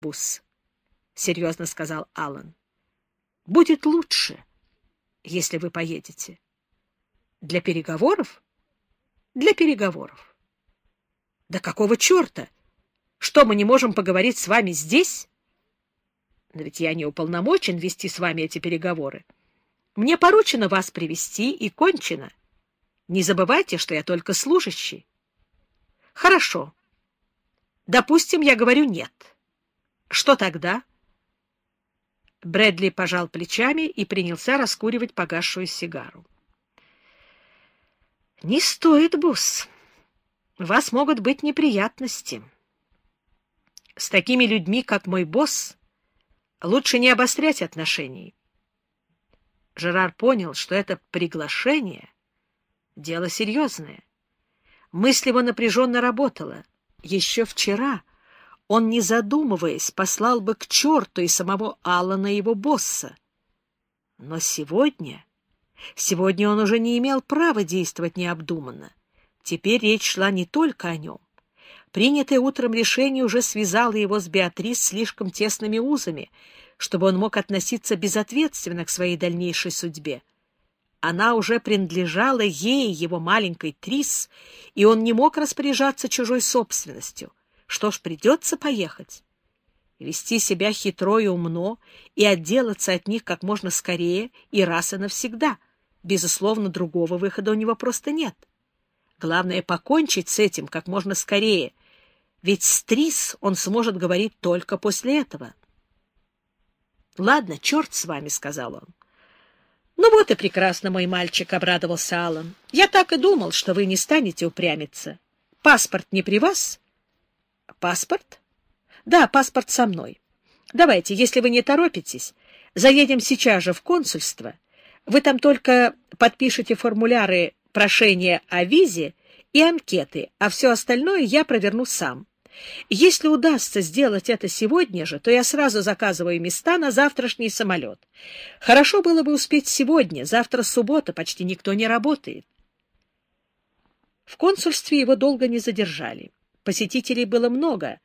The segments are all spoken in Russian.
Бус, — серьезно сказал Аллан. — Будет лучше, если вы поедете. — Для переговоров? — Для переговоров. — Да какого черта? Что, мы не можем поговорить с вами здесь? Но ведь я не уполномочен вести с вами эти переговоры. Мне поручено вас привести и кончено. Не забывайте, что я только служащий. Хорошо. Допустим, я говорю «нет». Что тогда? Брэдли пожал плечами и принялся раскуривать погасшую сигару. «Не стоит, босс. У вас могут быть неприятности. С такими людьми, как мой босс, лучше не обострять отношений». Жерар понял, что это приглашение — дело серьезное. Мысль его напряженно работала. Еще вчера он, не задумываясь, послал бы к черту и самого Аллана его босса. Но сегодня... Сегодня он уже не имел права действовать необдуманно. Теперь речь шла не только о нем. Принятое утром решение уже связало его с Беатрис слишком тесными узами, чтобы он мог относиться безответственно к своей дальнейшей судьбе. Она уже принадлежала ей, его маленькой Трис, и он не мог распоряжаться чужой собственностью. Что ж, придется поехать. Вести себя хитро и умно и отделаться от них как можно скорее и раз и навсегда. Безусловно, другого выхода у него просто нет. Главное — покончить с этим как можно скорее, ведь с Трис он сможет говорить только после этого. — Ладно, черт с вами, — сказал он. — Ну вот и прекрасно, мой мальчик, — обрадовался Аллан. — Я так и думал, что вы не станете упрямиться. Паспорт не при вас? — Паспорт? — Да, паспорт со мной. Давайте, если вы не торопитесь, заедем сейчас же в консульство. Вы там только подпишите формуляры прошения о визе и анкеты, а все остальное я проверну сам. Если удастся сделать это сегодня же, то я сразу заказываю места на завтрашний самолет. Хорошо было бы успеть сегодня, завтра суббота, почти никто не работает. В консульстве его долго не задержали. Посетителей было много,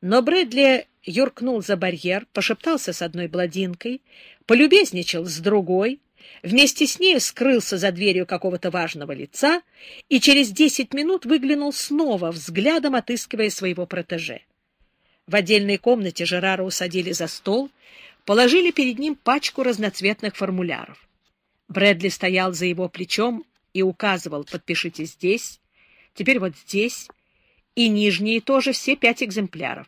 но Брэдли юркнул за барьер, пошептался с одной бладинкой, полюбезничал с другой, Вместе с ней скрылся за дверью какого-то важного лица и через десять минут выглянул снова, взглядом отыскивая своего протеже. В отдельной комнате Жерара усадили за стол, положили перед ним пачку разноцветных формуляров. Брэдли стоял за его плечом и указывал «подпишите здесь», «теперь вот здесь», и нижние тоже все пять экземпляров.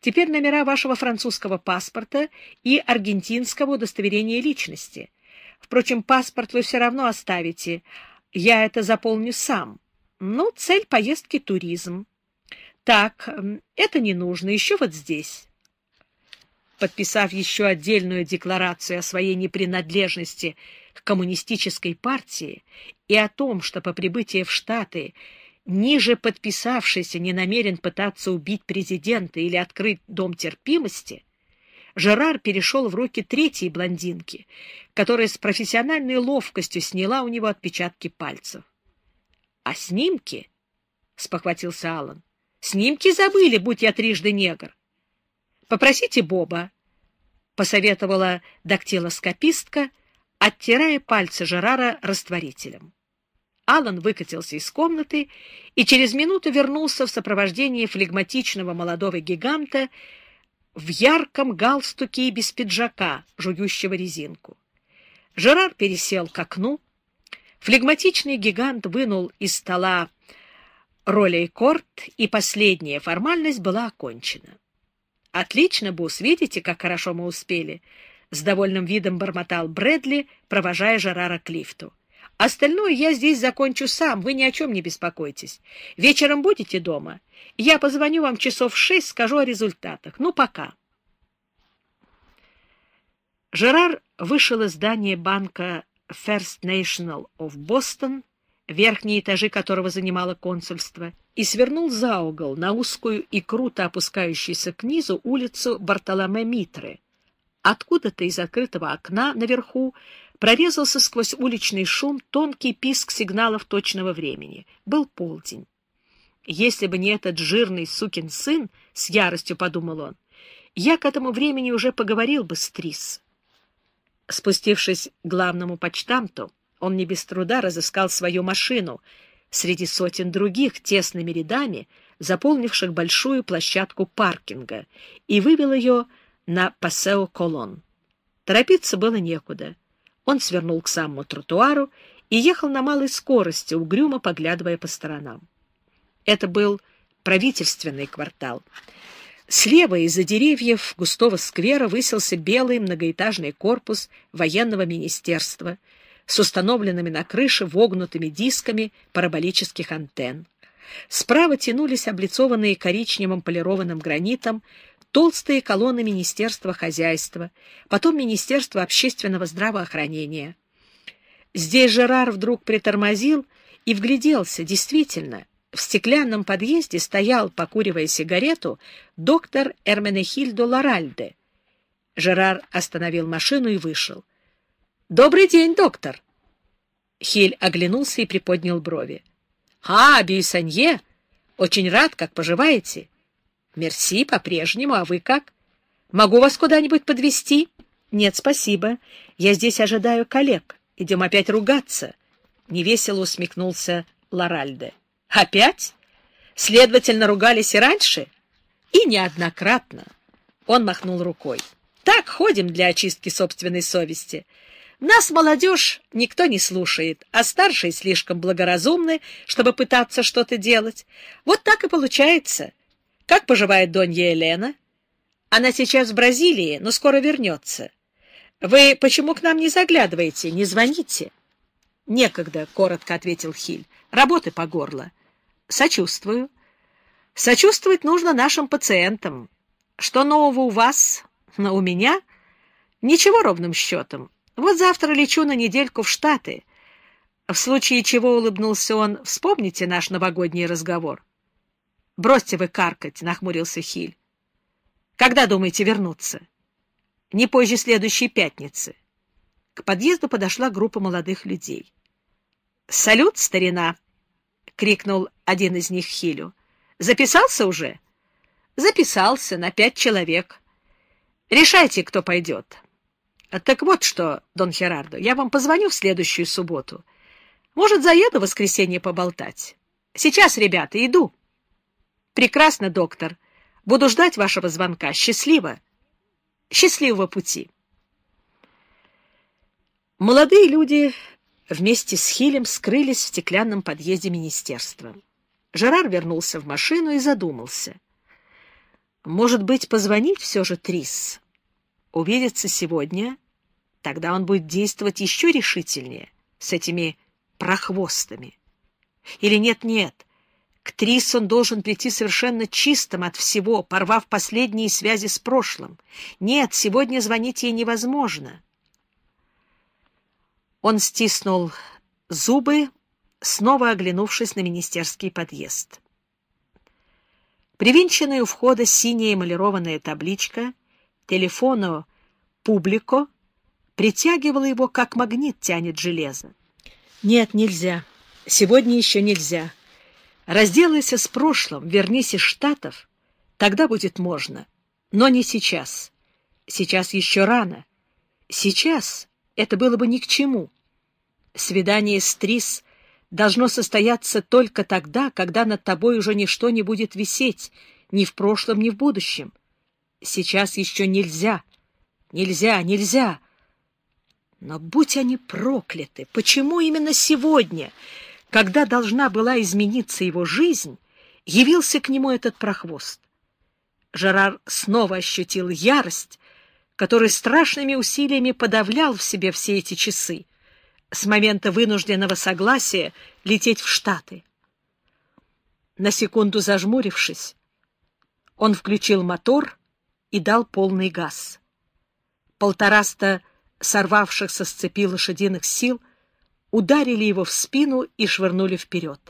Теперь номера вашего французского паспорта и аргентинского удостоверения личности — Впрочем, паспорт вы все равно оставите. Я это заполню сам. Ну, цель поездки — туризм. Так, это не нужно. Еще вот здесь. Подписав еще отдельную декларацию о своей непринадлежности к коммунистической партии и о том, что по прибытии в Штаты ниже подписавшийся не намерен пытаться убить президента или открыть дом терпимости, Жерар перешел в руки третьей блондинки, которая с профессиональной ловкостью сняла у него отпечатки пальцев. — А снимки? — спохватился Аллан. — Снимки забыли, будь я трижды негр. — Попросите Боба, — посоветовала дактилоскопистка, оттирая пальцы Жерара растворителем. Аллан выкатился из комнаты и через минуту вернулся в сопровождении флегматичного молодого гиганта, в ярком галстуке и без пиджака, жующего резинку. Жерар пересел к окну. Флегматичный гигант вынул из стола ролей-корт, и последняя формальность была окончена. — Отлично, Бус, видите, как хорошо мы успели? — с довольным видом бормотал Брэдли, провожая Жерара к лифту. Остальное я здесь закончу сам, вы ни о чем не беспокойтесь. Вечером будете дома? Я позвоню вам часов в шесть, скажу о результатах. Ну, пока. Жерар вышел из здания банка First National of Boston, верхние этажи которого занимало консульство, и свернул за угол на узкую и круто опускающуюся к низу улицу Бартоломе Митры. Откуда-то из открытого окна наверху прорезался сквозь уличный шум тонкий писк сигналов точного времени. Был полдень. Если бы не этот жирный сукин сын, с яростью подумал он, я к этому времени уже поговорил бы с Трис. Спустившись к главному почтамту, он не без труда разыскал свою машину среди сотен других тесными рядами, заполнивших большую площадку паркинга, и вывел ее на Пасео-Колон. Торопиться было некуда. Он свернул к самому тротуару и ехал на малой скорости, угрюмо поглядывая по сторонам. Это был правительственный квартал. Слева из-за деревьев густого сквера высился белый многоэтажный корпус военного министерства с установленными на крыше вогнутыми дисками параболических антенн. Справа тянулись облицованные коричневым полированным гранитом толстые колонны Министерства хозяйства, потом Министерства общественного здравоохранения. Здесь Жерар вдруг притормозил и вгляделся. Действительно, в стеклянном подъезде стоял, покуривая сигарету, доктор Эрменехильдо Лоральде. Жерар остановил машину и вышел. — Добрый день, доктор! Хиль оглянулся и приподнял брови. — А, Бюйсанье! Очень рад, как поживаете? — Мерси, по-прежнему, а вы как? Могу вас куда-нибудь подвести? Нет, спасибо. Я здесь ожидаю коллег. Идем опять ругаться. Невесело усмехнулся Лоральде. — Опять? Следовательно, ругались и раньше? И неоднократно. Он махнул рукой. Так ходим для очистки собственной совести. Нас, молодежь, никто не слушает, а старшие слишком благоразумны, чтобы пытаться что-то делать. Вот так и получается. Как поживает Донья Елена? Она сейчас в Бразилии, но скоро вернется. Вы почему к нам не заглядываете, не звоните? — Некогда, — коротко ответил Хиль. — Работы по горло. — Сочувствую. Сочувствовать нужно нашим пациентам. Что нового у вас? Но у меня? Ничего ровным счетом. Вот завтра лечу на недельку в Штаты. В случае чего, улыбнулся он, вспомните наш новогодний разговор. — Бросьте вы каркать, — нахмурился Хиль. — Когда думаете вернуться? — Не позже следующей пятницы. К подъезду подошла группа молодых людей. — Салют, старина! — крикнул один из них Хилю. — Записался уже? — Записался на пять человек. — Решайте, кто пойдет. — так вот что, Дон Херардо, я вам позвоню в следующую субботу. Может, заеду в воскресенье поболтать. Сейчас, ребята, иду. Прекрасно, доктор. Буду ждать вашего звонка. Счастливо. Счастливого пути. Молодые люди вместе с Хилем скрылись в стеклянном подъезде министерства. Жерар вернулся в машину и задумался. Может быть, позвонить все же Трис? Увидеться сегодня Тогда он будет действовать еще решительнее с этими прохвостами. Или нет-нет, к Трис он должен прийти совершенно чистым от всего, порвав последние связи с прошлым. Нет, сегодня звонить ей невозможно. Он стиснул зубы, снова оглянувшись на министерский подъезд. Привинченная у входа синяя эмалированная табличка «Телефону публико» притягивало его, как магнит тянет железо. Нет, нельзя. Сегодня еще нельзя. Разделайся с прошлым, вернись из Штатов, тогда будет можно. Но не сейчас. Сейчас еще рано. Сейчас это было бы ни к чему. Свидание с Трис должно состояться только тогда, когда над тобой уже ничто не будет висеть, ни в прошлом, ни в будущем. Сейчас еще нельзя. Нельзя, нельзя. Но будь они прокляты! Почему именно сегодня, когда должна была измениться его жизнь, явился к нему этот прохвост? Жерар снова ощутил ярость, который страшными усилиями подавлял в себе все эти часы, с момента вынужденного согласия лететь в Штаты. На секунду зажмурившись, он включил мотор и дал полный газ. Полтораста сорвавшихся с цепи лошадиных сил, ударили его в спину и швырнули вперед.